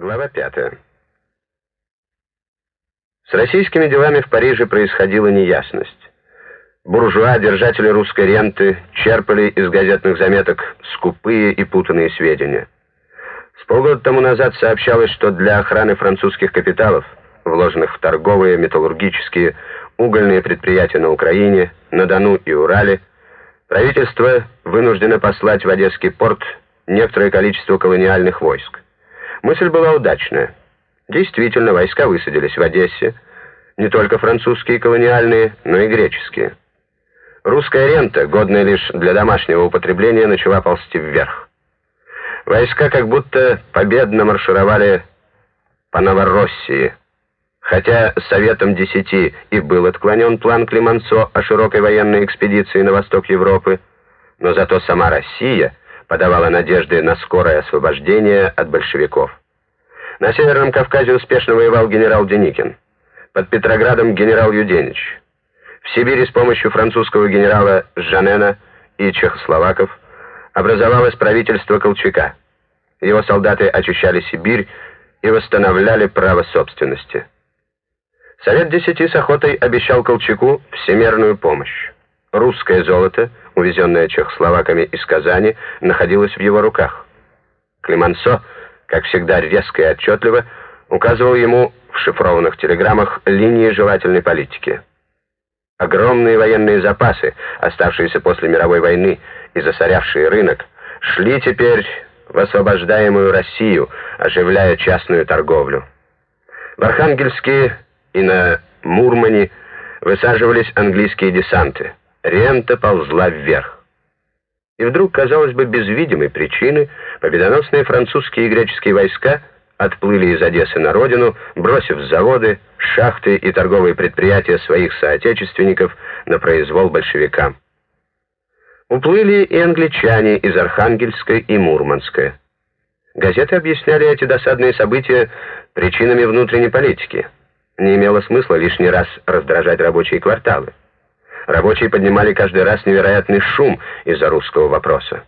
Глава 5. С российскими делами в Париже происходила неясность. Буржуа, держатели русской ренты, черпали из газетных заметок скупые и путанные сведения. С полгода тому назад сообщалось, что для охраны французских капиталов, вложенных в торговые, металлургические, угольные предприятия на Украине, на Дону и Урале, правительство вынуждено послать в Одесский порт некоторое количество колониальных войск. Мысль была удачная. Действительно, войска высадились в Одессе, не только французские колониальные, но и греческие. Русская рента, годная лишь для домашнего употребления, начала ползти вверх. Войска как будто победно маршировали по Новороссии, хотя Советом Десяти и был отклонен план Климансо о широкой военной экспедиции на восток Европы, но зато сама Россия подавала надежды на скорое освобождение от большевиков. На Северном Кавказе успешно воевал генерал Деникин. Под Петроградом генерал Юденич. В Сибири с помощью французского генерала Жанена и чехословаков образовалось правительство Колчака. Его солдаты очищали Сибирь и восстанавливали право собственности. Совет Десяти с охотой обещал Колчаку всемерную помощь. Русское золото, увезенное чехословаками из Казани, находилось в его руках. Климансо как всегда резко и отчетливо, указывал ему в шифрованных телеграммах линии желательной политики. Огромные военные запасы, оставшиеся после мировой войны и засорявшие рынок, шли теперь в освобождаемую Россию, оживляя частную торговлю. В Архангельске и на Мурмане высаживались английские десанты. Рента ползла вверх. И вдруг, казалось бы, без видимой причины, победоносные французские и греческие войска отплыли из Одессы на родину, бросив заводы, шахты и торговые предприятия своих соотечественников на произвол большевикам. Уплыли и англичане из Архангельска и Мурманска. Газеты объясняли эти досадные события причинами внутренней политики. Не имело смысла лишний раз раздражать рабочие кварталы. Рабочие поднимали каждый раз невероятный шум из-за русского вопроса.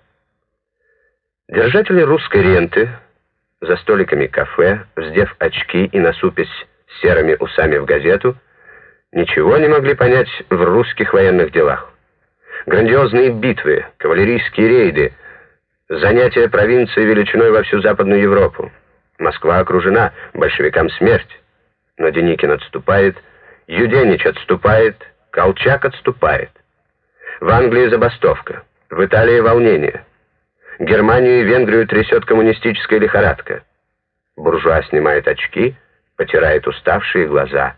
Держатели русской ренты за столиками кафе, вздев очки и насупясь серыми усами в газету, ничего не могли понять в русских военных делах. Грандиозные битвы, кавалерийские рейды, занятия провинции величиной во всю Западную Европу. Москва окружена, большевикам смерть. Но Деникин отступает, Юденич отступает, Колчак отступает. В Англии забастовка, в Италии волнение. Германию и Венгрию трясет коммунистическая лихорадка. Буржуа снимает очки, потирает уставшие глаза.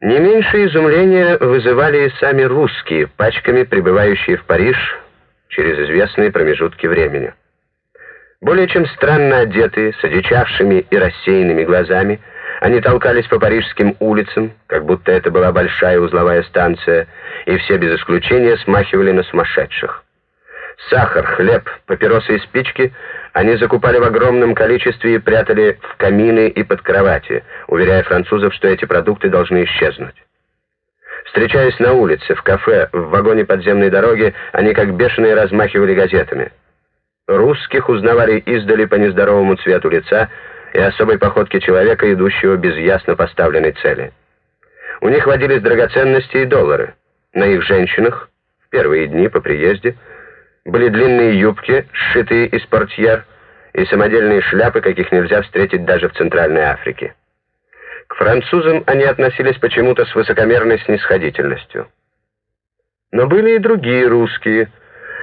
Не меньше изумления вызывали и сами русские, пачками прибывающие в Париж через известные промежутки времени. Более чем странно одетые, с одичавшими и рассеянными глазами, они толкались по парижским улицам, как будто это была большая узловая станция, и все без исключения смахивали на сумасшедших. Сахар, хлеб, папиросы и спички они закупали в огромном количестве и прятали в камины и под кровати, уверяя французов, что эти продукты должны исчезнуть. Встречаясь на улице, в кафе, в вагоне подземной дороги, они как бешеные размахивали газетами. Русских узнавали издали по нездоровому цвету лица, и особой походке человека, идущего без ясно поставленной цели. У них водились драгоценности и доллары. На их женщинах в первые дни по приезде были длинные юбки, сшитые из портьер, и самодельные шляпы, каких нельзя встретить даже в Центральной Африке. К французам они относились почему-то с высокомерной снисходительностью. Но были и другие русские.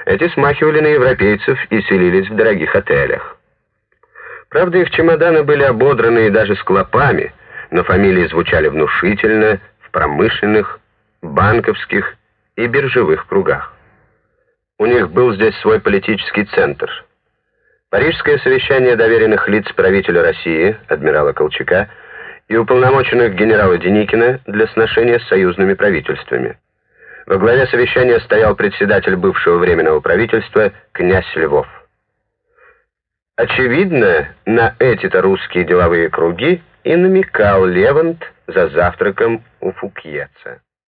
Эти смахивали на европейцев и селились в дорогих отелях. Правда, их чемоданы были ободраны и даже с клопами, но фамилии звучали внушительно в промышленных, банковских и биржевых кругах. У них был здесь свой политический центр. Парижское совещание доверенных лиц правителя России, адмирала Колчака, и уполномоченных генерала Деникина для сношения с союзными правительствами. Во главе совещания стоял председатель бывшего Временного правительства князь Львов. Очевидно, на эти-то русские деловые круги и намекал Левант за завтраком у Фукьеца.